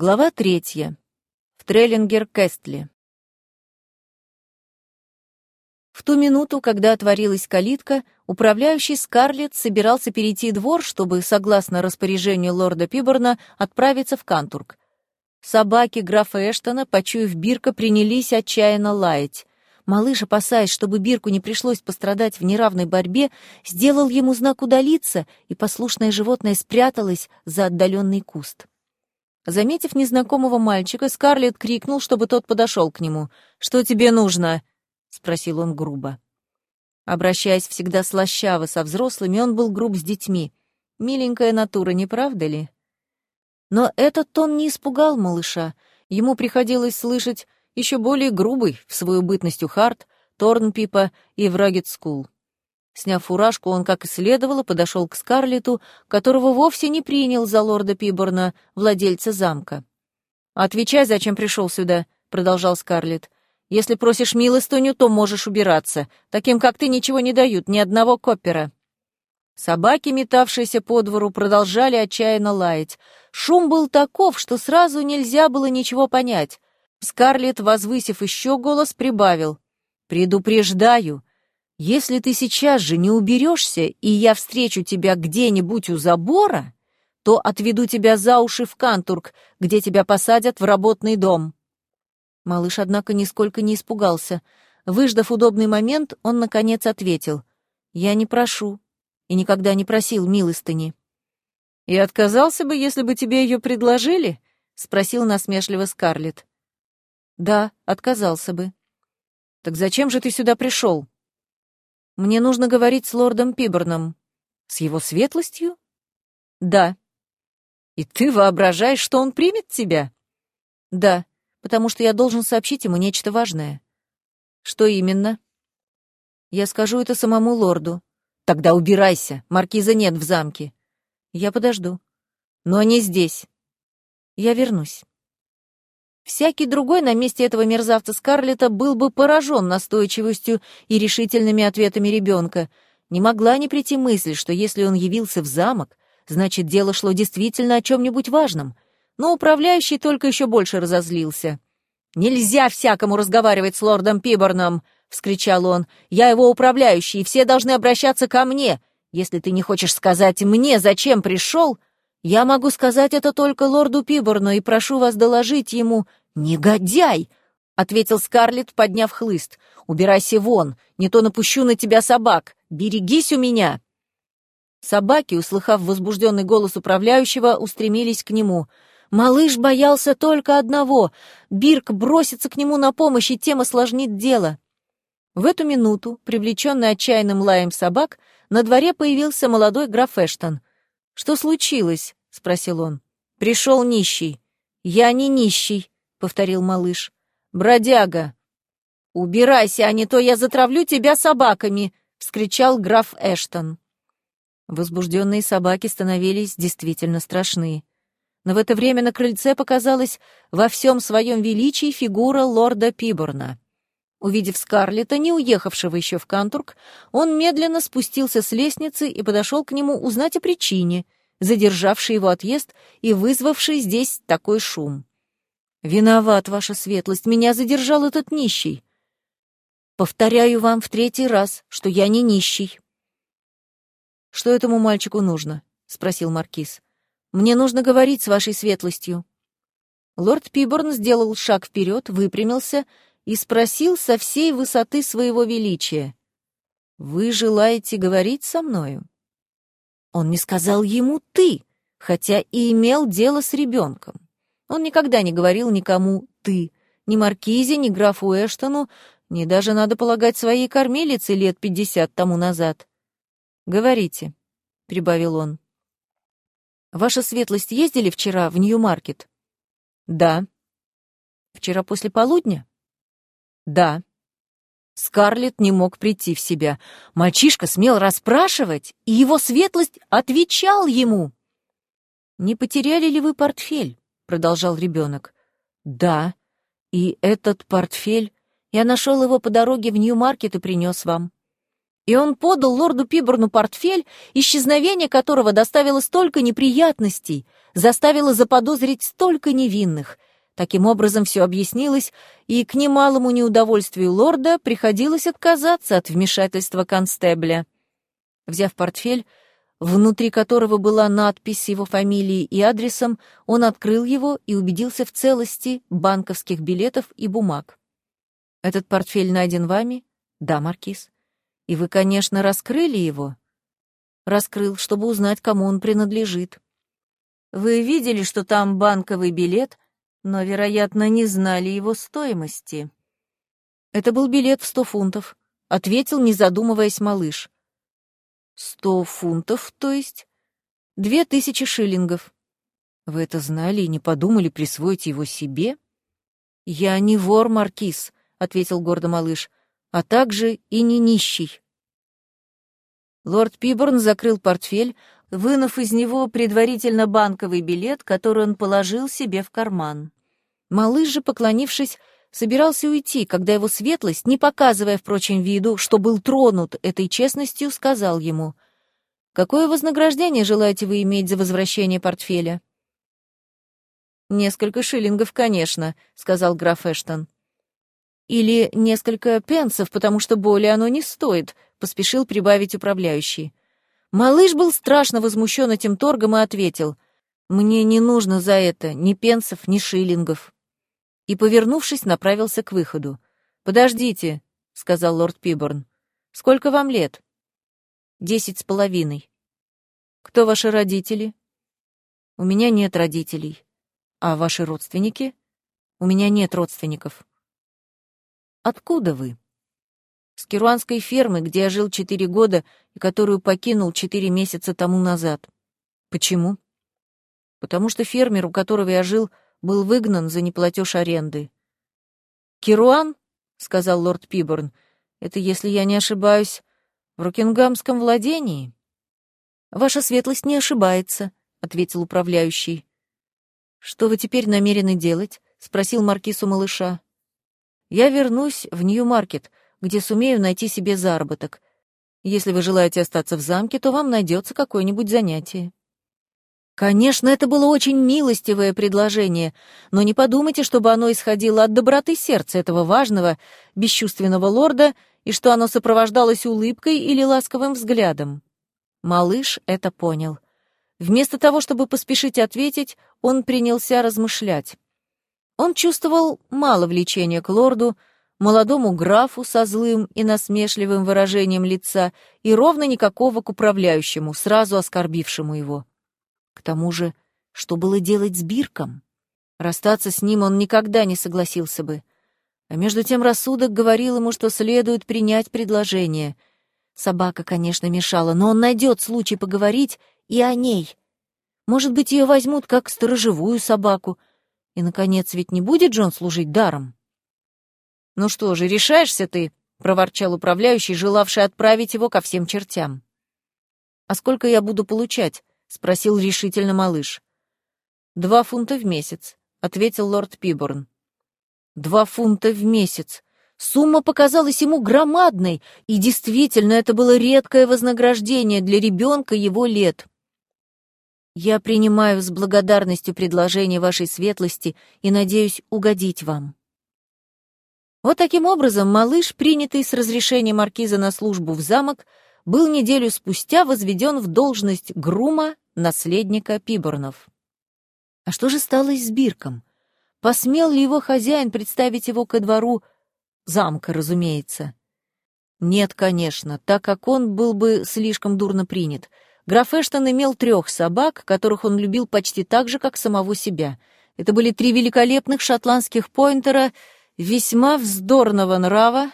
Глава третья. В Треллингер-Кестли. В ту минуту, когда отворилась калитка, управляющий Скарлетт собирался перейти двор, чтобы, согласно распоряжению лорда Пиборна, отправиться в Кантург. Собаки графа Эштона, почуяв Бирка, принялись отчаянно лаять. Малыш, опасаясь, чтобы Бирку не пришлось пострадать в неравной борьбе, сделал ему знак удалиться, и послушное животное спряталось за отдаленный куст. Заметив незнакомого мальчика, Скарлетт крикнул, чтобы тот подошел к нему. «Что тебе нужно?» — спросил он грубо. Обращаясь всегда слащаво со взрослыми, он был груб с детьми. Миленькая натура, не правда ли? Но этот тон не испугал малыша. Ему приходилось слышать еще более грубый в свою бытность у Хард, Торнпипа и в Ragged School. Сняв фуражку, он, как и следовало, подошел к Скарлетту, которого вовсе не принял за лорда Пиборна, владельца замка. «Отвечай, зачем пришел сюда», — продолжал Скарлетт. «Если просишь милостыню, то можешь убираться. Таким, как ты, ничего не дают, ни одного коппера». Собаки, метавшиеся по двору, продолжали отчаянно лаять. Шум был таков, что сразу нельзя было ничего понять. Скарлетт, возвысив еще голос, прибавил. «Предупреждаю, если ты сейчас же не уберешься, и я встречу тебя где-нибудь у забора, то отведу тебя за уши в Кантург, где тебя посадят в работный дом». Малыш, однако, нисколько не испугался. Выждав удобный момент, он, наконец, ответил. «Я не прошу и никогда не просил милостыни». «И отказался бы, если бы тебе ее предложили?» — спросил насмешливо Скарлетт. «Да, отказался бы». «Так зачем же ты сюда пришел?» Мне нужно говорить с лордом Пиборном. С его светлостью? Да. И ты воображаешь, что он примет тебя? Да, потому что я должен сообщить ему нечто важное. Что именно? Я скажу это самому лорду. Тогда убирайся, маркиза нет в замке. Я подожду. Но не здесь. Я вернусь. Всякий другой на месте этого мерзавца Скарлета был бы поражен настойчивостью и решительными ответами ребенка. Не могла не прийти мысль, что если он явился в замок, значит, дело шло действительно о чем-нибудь важном. Но управляющий только еще больше разозлился. «Нельзя всякому разговаривать с лордом Пиборном!» — вскричал он. «Я его управляющий, и все должны обращаться ко мне. Если ты не хочешь сказать мне, зачем пришел, я могу сказать это только лорду Пиборну и прошу вас доложить ему, «Негодяй!» — ответил Скарлетт, подняв хлыст. «Убирайся вон, не то напущу на тебя собак. Берегись у меня!» Собаки, услыхав возбужденный голос управляющего, устремились к нему. Малыш боялся только одного — Бирк бросится к нему на помощь, и тем осложнит дело. В эту минуту, привлеченный отчаянным лаем собак, на дворе появился молодой граф Эштон. «Что случилось?» — спросил он. «Пришел нищий». «Я не нищий», — повторил малыш. «Бродяга!» «Убирайся, а не то я затравлю тебя собаками!» — вскричал граф Эштон. Возбужденные собаки становились действительно страшны. Но в это время на крыльце показалась во всем своем величии фигура лорда Пиборна. Увидев Скарлета, не уехавшего еще в Кантург, он медленно спустился с лестницы и подошел к нему узнать о причине, задержавшей его отъезд и вызвавшей здесь такой шум. «Виноват, ваша светлость, меня задержал этот нищий. Повторяю вам в третий раз, что я не нищий». «Что этому мальчику нужно?» — спросил маркиз. «Мне нужно говорить с вашей светлостью». Лорд Пиборн сделал шаг вперед, выпрямился и спросил со всей высоты своего величия. «Вы желаете говорить со мною?» Он не сказал ему «ты», хотя и имел дело с ребенком. Он никогда не говорил никому «ты», ни Маркизе, ни графу Эштону, ни даже, надо полагать, своей кормилице лет пятьдесят тому назад. «Говорите», — прибавил он. «Ваша светлость ездили вчера в Нью-Маркет?» «Да». «Вчера после полудня?» «Да». Скарлетт не мог прийти в себя. Мальчишка смел расспрашивать, и его светлость отвечал ему. «Не потеряли ли вы портфель?» продолжал ребенок. Да, и этот портфель, я нашел его по дороге в Нью-Маркет и принес вам. И он подал лорду Пиборну портфель, исчезновение которого доставило столько неприятностей, заставило заподозрить столько невинных. Таким образом, все объяснилось, и к немалому неудовольствию лорда приходилось отказаться от вмешательства констебля. Взяв портфель, внутри которого была надпись его фамилией и адресом, он открыл его и убедился в целости банковских билетов и бумаг. «Этот портфель найден вами?» «Да, Маркиз». «И вы, конечно, раскрыли его?» «Раскрыл, чтобы узнать, кому он принадлежит». «Вы видели, что там банковый билет, но, вероятно, не знали его стоимости?» «Это был билет в сто фунтов», — ответил, не задумываясь малыш. Сто фунтов, то есть? Две тысячи шиллингов. Вы это знали и не подумали присвоить его себе? Я не вор, Маркиз, ответил гордо малыш, а также и не нищий. Лорд Пиборн закрыл портфель, вынув из него предварительно банковый билет, который он положил себе в карман. Малыш же, поклонившись, собирался уйти, когда его светлость, не показывая, впрочем, виду, что был тронут этой честностью, сказал ему, «Какое вознаграждение желаете вы иметь за возвращение портфеля?» «Несколько шиллингов, конечно», — сказал граф Эштон. «Или несколько пенсов, потому что более оно не стоит», — поспешил прибавить управляющий. Малыш был страшно возмущен этим торгом и ответил, «Мне не нужно за это ни пенсов, ни шиллингов» и, повернувшись, направился к выходу. «Подождите», — сказал лорд Пиборн. «Сколько вам лет?» «Десять с половиной». «Кто ваши родители?» «У меня нет родителей». «А ваши родственники?» «У меня нет родственников». «Откуда вы?» «С керуанской фермы, где я жил четыре года и которую покинул четыре месяца тому назад». «Почему?» «Потому что фермер, у которого я жил, — был выгнан за неплатеж аренды. «Кируан?» — сказал лорд Пиборн. «Это, если я не ошибаюсь, в Рокингамском владении?» «Ваша светлость не ошибается», — ответил управляющий. «Что вы теперь намерены делать?» — спросил маркиз у малыша. «Я вернусь в Нью-Маркет, где сумею найти себе заработок. Если вы желаете остаться в замке, то вам найдется какое-нибудь занятие». Конечно, это было очень милостивое предложение, но не подумайте, чтобы оно исходило от доброты сердца этого важного, бесчувственного лорда и что оно сопровождалось улыбкой или ласковым взглядом. Малыш это понял. Вместо того, чтобы поспешить ответить, он принялся размышлять. Он чувствовал мало влечения к лорду, молодому графу со злым и насмешливым выражением лица и ровно никакого к управляющему, сразу оскорбившему его. К тому же, что было делать с Бирком? Расстаться с ним он никогда не согласился бы. А между тем рассудок говорил ему, что следует принять предложение. Собака, конечно, мешала, но он найдет случай поговорить и о ней. Может быть, ее возьмут как сторожевую собаку. И, наконец, ведь не будет Джон служить даром? «Ну что же, решаешься ты?» — проворчал управляющий, желавший отправить его ко всем чертям. «А сколько я буду получать?» — спросил решительно малыш. «Два фунта в месяц», — ответил лорд Пиборн. «Два фунта в месяц!» Сумма показалась ему громадной, и действительно это было редкое вознаграждение для ребенка его лет. «Я принимаю с благодарностью предложение вашей светлости и надеюсь угодить вам». Вот таким образом малыш, принятый с разрешения маркиза на службу в замок, был неделю спустя возведен в должность грума наследника Пиборнов. А что же стало с Бирком? Посмел ли его хозяин представить его ко двору замка, разумеется? Нет, конечно, так как он был бы слишком дурно принят. Граф Эштон имел трех собак, которых он любил почти так же, как самого себя. Это были три великолепных шотландских поинтера, весьма вздорного нрава,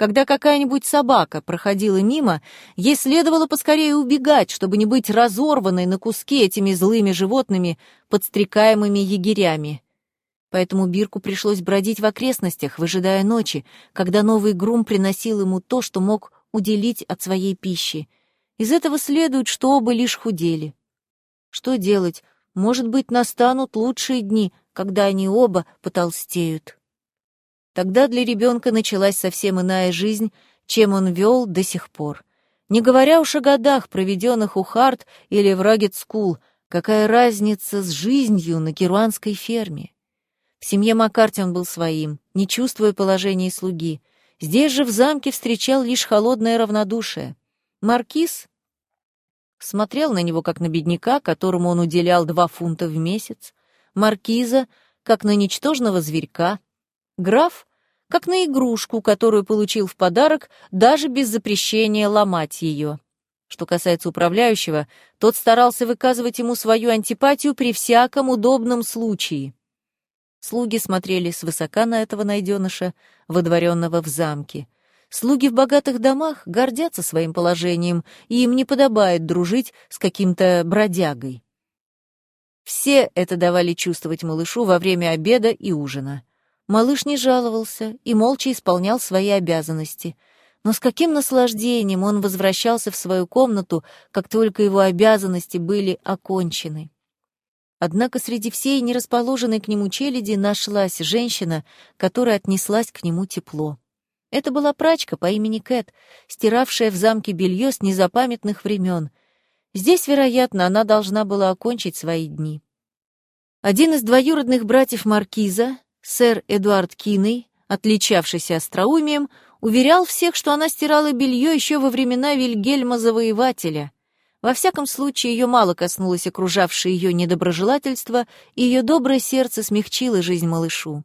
когда какая-нибудь собака проходила мимо, ей следовало поскорее убегать, чтобы не быть разорванной на куски этими злыми животными, подстрекаемыми егерями. Поэтому Бирку пришлось бродить в окрестностях, выжидая ночи, когда новый грум приносил ему то, что мог уделить от своей пищи. Из этого следует, что оба лишь худели. Что делать? Может быть, настанут лучшие дни, когда они оба потолстеют. Тогда для ребенка началась совсем иная жизнь, чем он вел до сих пор. Не говоря уж о годах, проведенных у Харт или в Рагет-скул, какая разница с жизнью на керуанской ферме? В семье Маккарти он был своим, не чувствуя положения слуги. Здесь же в замке встречал лишь холодное равнодушие. Маркиз смотрел на него как на бедняка, которому он уделял два фунта в месяц, маркиза как на ничтожного зверька, граф как на игрушку, которую получил в подарок, даже без запрещения ломать ее. Что касается управляющего, тот старался выказывать ему свою антипатию при всяком удобном случае. Слуги смотрели свысока на этого найденыша, водворенного в замке. Слуги в богатых домах гордятся своим положением, и им не подобает дружить с каким-то бродягой. Все это давали чувствовать малышу во время обеда и ужина. Малыш не жаловался и молча исполнял свои обязанности. Но с каким наслаждением он возвращался в свою комнату, как только его обязанности были окончены. Однако среди всей нерасположенной к нему челяди нашлась женщина, которая отнеслась к нему тепло. Это была прачка по имени Кэт, стиравшая в замке белье с незапамятных времен. Здесь, вероятно, она должна была окончить свои дни. Один из двоюродных братьев Маркиза, Сэр Эдуард Киней, отличавшийся остроумием, уверял всех, что она стирала белье еще во времена Вильгельма Завоевателя. Во всяком случае, ее мало коснулось окружавшее ее недоброжелательство, и ее доброе сердце смягчило жизнь малышу.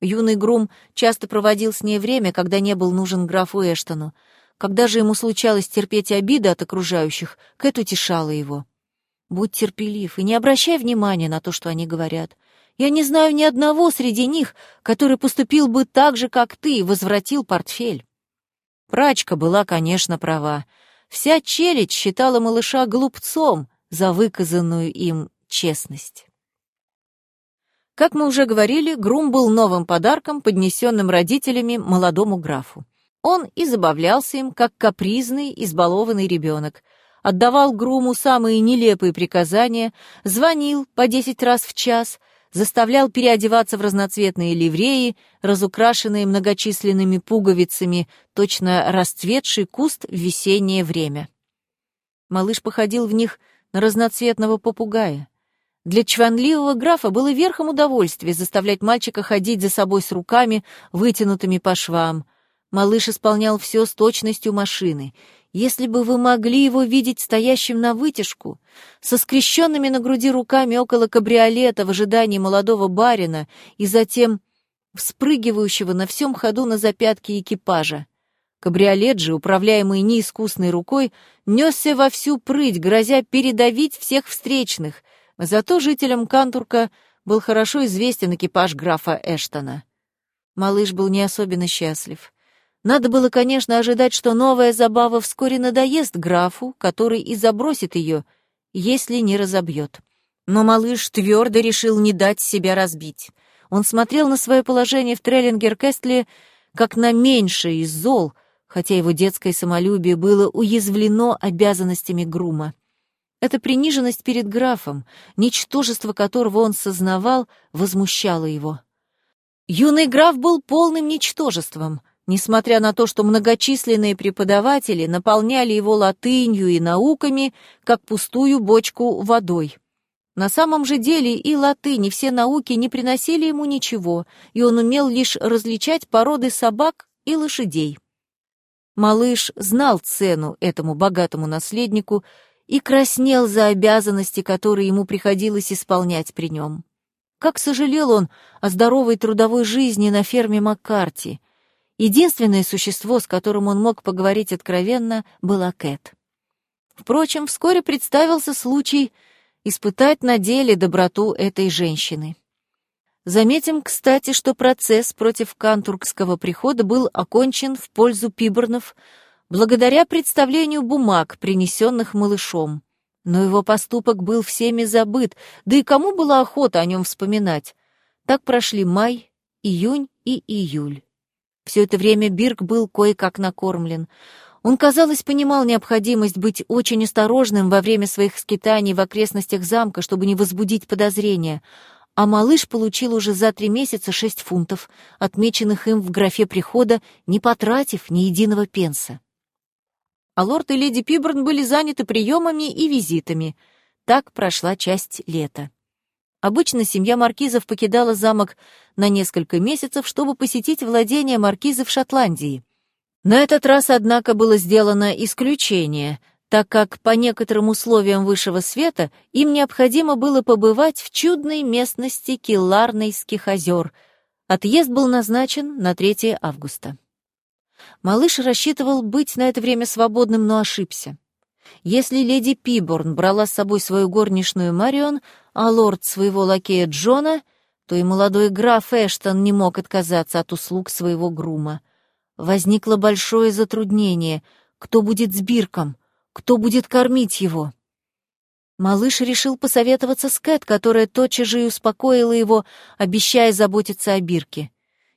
Юный Грум часто проводил с ней время, когда не был нужен графу Эштону. Когда же ему случалось терпеть обиды от окружающих, Кэт утешала его. «Будь терпелив и не обращай внимания на то, что они говорят. Я не знаю ни одного среди них, который поступил бы так же, как ты, и возвратил портфель. Прачка была, конечно, права. Вся челядь считала малыша глупцом за выказанную им честность. Как мы уже говорили, грум был новым подарком, поднесенным родителями молодому графу. Он и забавлялся им, как капризный, избалованный ребенок, отдавал груму самые нелепые приказания, звонил по десять раз в час — заставлял переодеваться в разноцветные ливреи, разукрашенные многочисленными пуговицами, точно расцветший куст в весеннее время. Малыш походил в них на разноцветного попугая. Для чванливого графа было верхом удовольствия заставлять мальчика ходить за собой с руками, вытянутыми по швам. Малыш исполнял все с точностью машины, если бы вы могли его видеть стоящим на вытяжку, со скрещенными на груди руками около кабриолета в ожидании молодого барина и затем вспрыгивающего на всем ходу на запятки экипажа. Кабриолет же, управляемый неискусной рукой, несся во всю прыть, грозя передавить всех встречных. Зато жителям Кантурка был хорошо известен экипаж графа Эштона. Малыш был не особенно счастлив. Надо было, конечно, ожидать, что новая забава вскоре надоест графу, который и забросит ее, если не разобьет. Но малыш твердо решил не дать себя разбить. Он смотрел на свое положение в Треллингер-Кестле как на меньшее из зол, хотя его детское самолюбие было уязвлено обязанностями грума. Эта приниженность перед графом, ничтожество которого он сознавал, возмущало его. Юный граф был полным ничтожеством — Несмотря на то, что многочисленные преподаватели наполняли его латынью и науками, как пустую бочку водой. На самом же деле и латынь, и все науки не приносили ему ничего, и он умел лишь различать породы собак и лошадей. Малыш знал цену этому богатому наследнику и краснел за обязанности, которые ему приходилось исполнять при нем. Как сожалел он о здоровой трудовой жизни на ферме Маккарти — Единственное существо, с которым он мог поговорить откровенно, была Кэт. Впрочем, вскоре представился случай испытать на деле доброту этой женщины. Заметим, кстати, что процесс против кантургского прихода был окончен в пользу Пиборнов благодаря представлению бумаг, принесенных малышом. Но его поступок был всеми забыт, да и кому была охота о нем вспоминать? Так прошли май, июнь и июль. Все это время Бирк был кое-как накормлен. Он, казалось, понимал необходимость быть очень осторожным во время своих скитаний в окрестностях замка, чтобы не возбудить подозрения. а малыш получил уже за три месяца шесть фунтов, отмеченных им в графе прихода, не потратив ни единого пенса. А лорд и леди Пиборн были заняты приемами и визитами. Так прошла часть лета. Обычно семья маркизов покидала замок на несколько месяцев, чтобы посетить владения маркиза в Шотландии. На этот раз, однако, было сделано исключение — так как по некоторым условиям высшего света им необходимо было побывать в чудной местности Килларнейских озер. Отъезд был назначен на 3 августа. Малыш рассчитывал быть на это время свободным, но ошибся. Если леди Пиборн брала с собой свою горничную Марион, а лорд своего лакея Джона, то и молодой граф Эштон не мог отказаться от услуг своего грума. Возникло большое затруднение. Кто будет с Бирком? Кто будет кормить его? Малыш решил посоветоваться с Кэт, которая тотчас же и успокоила его, обещая заботиться о Бирке.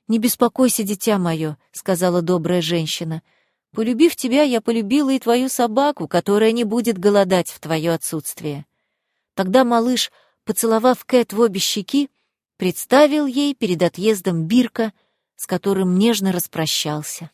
«Не беспокойся, дитя мое», — сказала добрая женщина. «Полюбив тебя, я полюбила и твою собаку, которая не будет голодать в твое отсутствие». Тогда малыш, поцеловав Кэт в обе щеки, представил ей перед отъездом Бирка, с которым нежно распрощался.